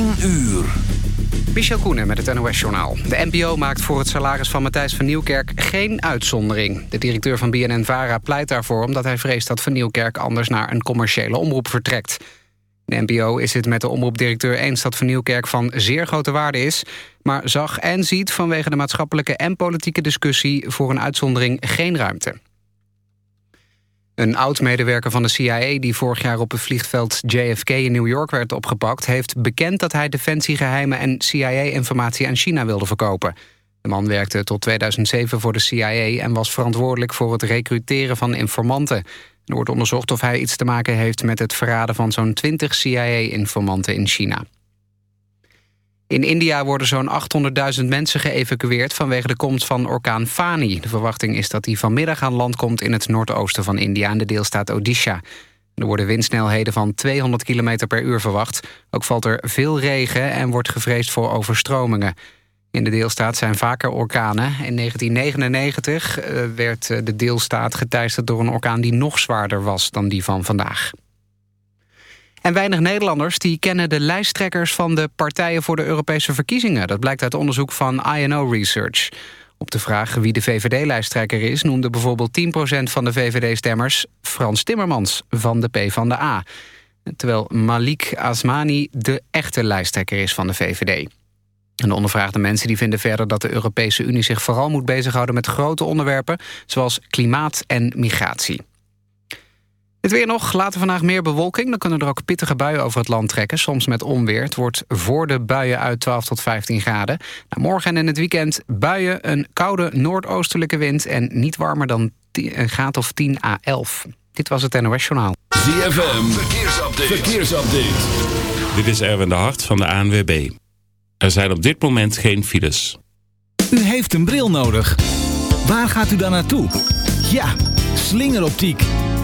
10 uur. Michel Koenen met het NOS-journaal. De NPO maakt voor het salaris van Matthijs van Nieuwkerk geen uitzondering. De directeur van BNN-VARA pleit daarvoor... omdat hij vreest dat van Nieuwkerk anders naar een commerciële omroep vertrekt. De NPO is het met de omroepdirecteur eens dat van Nieuwkerk van zeer grote waarde is... maar zag en ziet vanwege de maatschappelijke en politieke discussie... voor een uitzondering geen ruimte. Een oud-medewerker van de CIA die vorig jaar op het vliegveld JFK in New York werd opgepakt... heeft bekend dat hij defensiegeheimen en CIA-informatie aan China wilde verkopen. De man werkte tot 2007 voor de CIA en was verantwoordelijk voor het recruteren van informanten. Er wordt onderzocht of hij iets te maken heeft met het verraden van zo'n 20 CIA-informanten in China. In India worden zo'n 800.000 mensen geëvacueerd vanwege de komst van orkaan Fani. De verwachting is dat die vanmiddag aan land komt in het noordoosten van India in de deelstaat Odisha. Er worden windsnelheden van 200 km per uur verwacht. Ook valt er veel regen en wordt gevreesd voor overstromingen. In de deelstaat zijn vaker orkanen. In 1999 eh, werd eh, de deelstaat geteisterd door een orkaan die nog zwaarder was dan die van vandaag. En weinig Nederlanders die kennen de lijsttrekkers van de partijen voor de Europese verkiezingen. Dat blijkt uit onderzoek van INO Research. Op de vraag wie de VVD-lijsttrekker is... noemde bijvoorbeeld 10% van de VVD-stemmers Frans Timmermans van de PvdA. Terwijl Malik Asmani de echte lijsttrekker is van de VVD. En de ondervraagde mensen die vinden verder dat de Europese Unie zich vooral moet bezighouden met grote onderwerpen... zoals klimaat en migratie. Het weer nog, later vandaag meer bewolking. Dan kunnen er ook pittige buien over het land trekken, soms met onweer. Het wordt voor de buien uit 12 tot 15 graden. Nou, morgen en in het weekend buien, een koude noordoostelijke wind... en niet warmer dan een graad of 10 à 11. Dit was het NOS Journaal. ZFM, verkeersupdate. verkeersupdate. Dit is Erwin de Hart van de ANWB. Er zijn op dit moment geen files. U heeft een bril nodig. Waar gaat u dan naartoe? Ja, slingeroptiek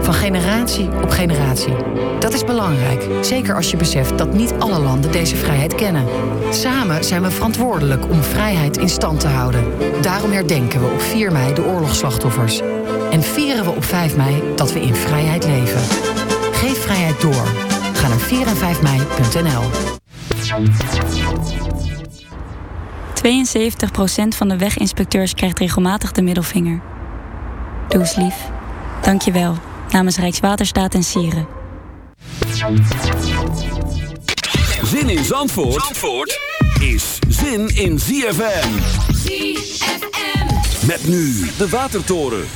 Van generatie op generatie. Dat is belangrijk, zeker als je beseft dat niet alle landen deze vrijheid kennen. Samen zijn we verantwoordelijk om vrijheid in stand te houden. Daarom herdenken we op 4 mei de oorlogsslachtoffers. En vieren we op 5 mei dat we in vrijheid leven. Geef vrijheid door. Ga naar 4 en 5 mei.nl. 72% van de weginspecteurs krijgt regelmatig de middelvinger. Doe eens lief. Dank je wel. Namens Rijkswaterstaat en Sieren. Zin in Zandvoort, Zandvoort is zin in ZFM. ZFM. Met nu de Watertoren.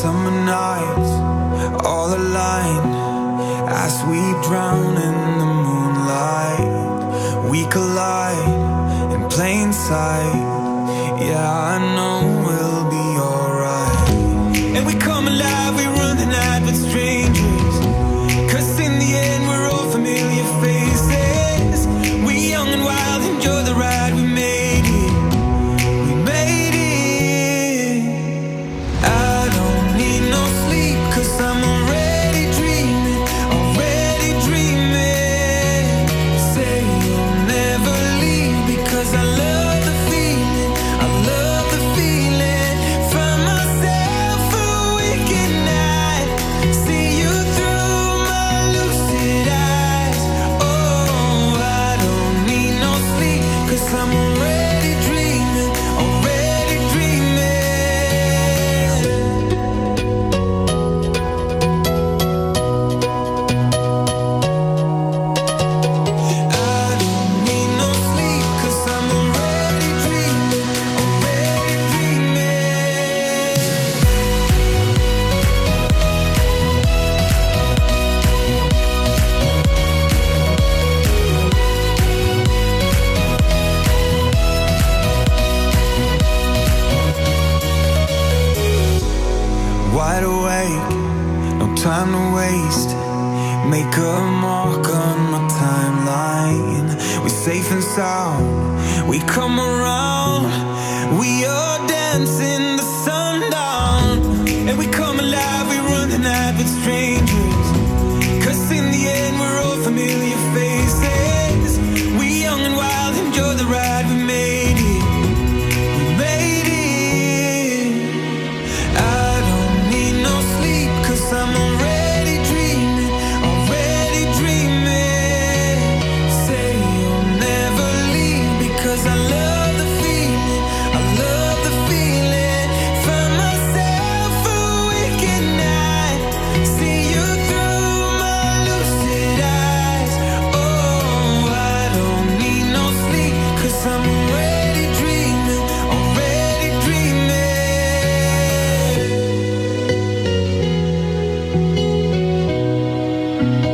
Summer nights, all aligned. we drown collide in plain sight. Yeah, I know Bye.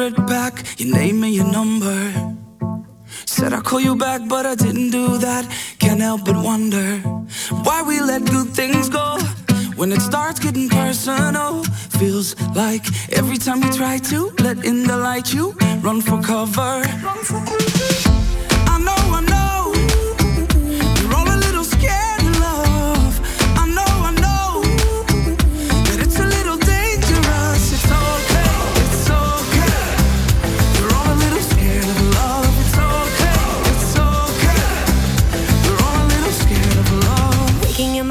it back, your name and your number. Said I'd call you back, but I didn't do that. Can't help but wonder why we let good things go. When it starts getting personal, feels like every time you try to let in the light, you run for cover. Run for cover.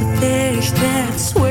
Just a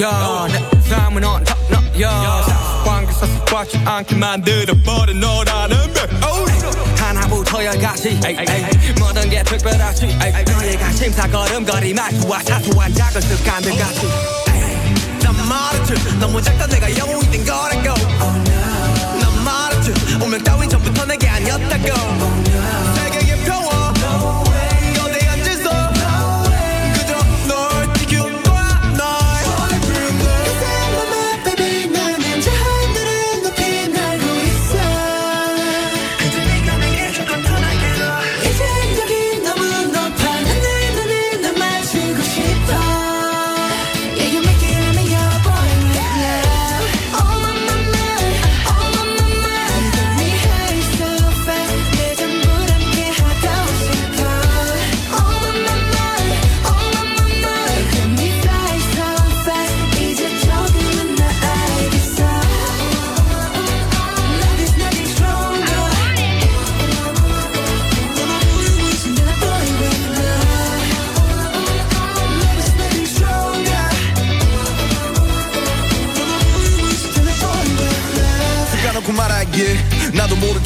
야, 내 삶은 on top no 야, 사방에서 꽉지 않게 만들어버린 너라는 맵 하나부터야 같이 모든 게 특별하지 너희가 심사 걸음걸이 말투와 사소한 작은 습관들 같이 난 말했지 너무 작다 내가 영웅이 된 거라고 난 말했지 운명 따윈 전부터 내게 아니었다고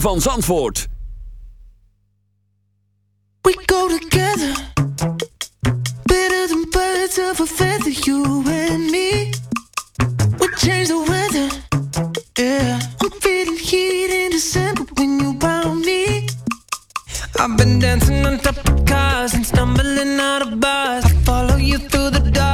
van Zandvoort. We go together. Better than birds of a feather, you and me. We change the weather. Yeah. I'm feeling heat in December when you found me. I've been dancing on top of cars and stumbling out of bars. I follow you through the dark.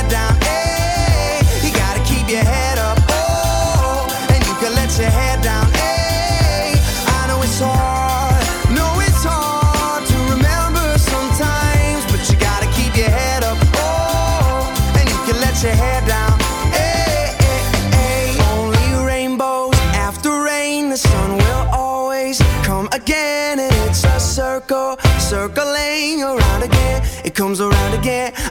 again.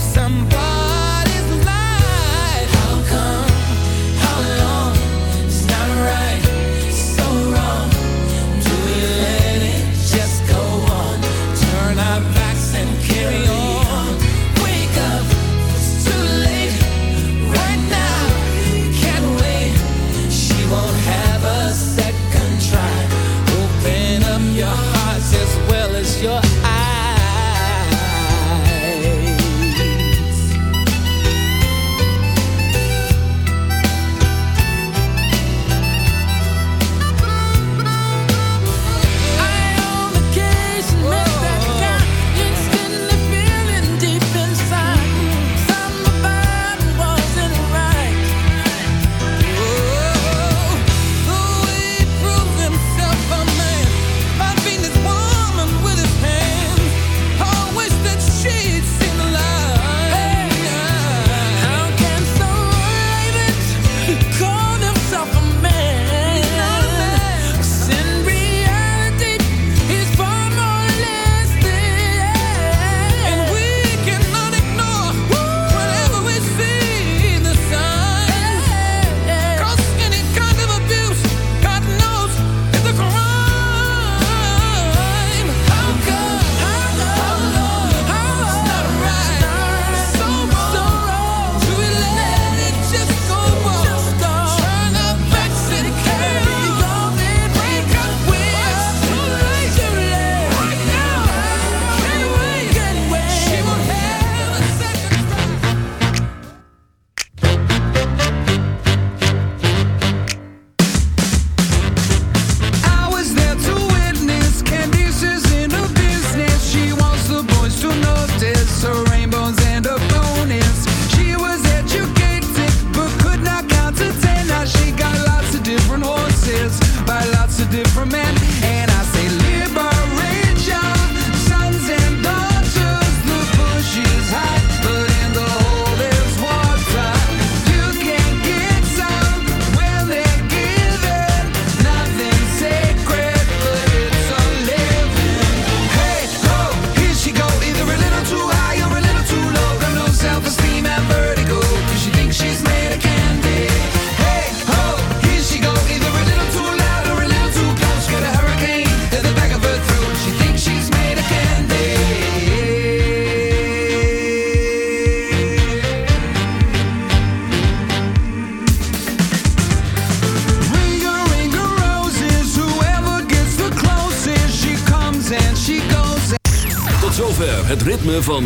some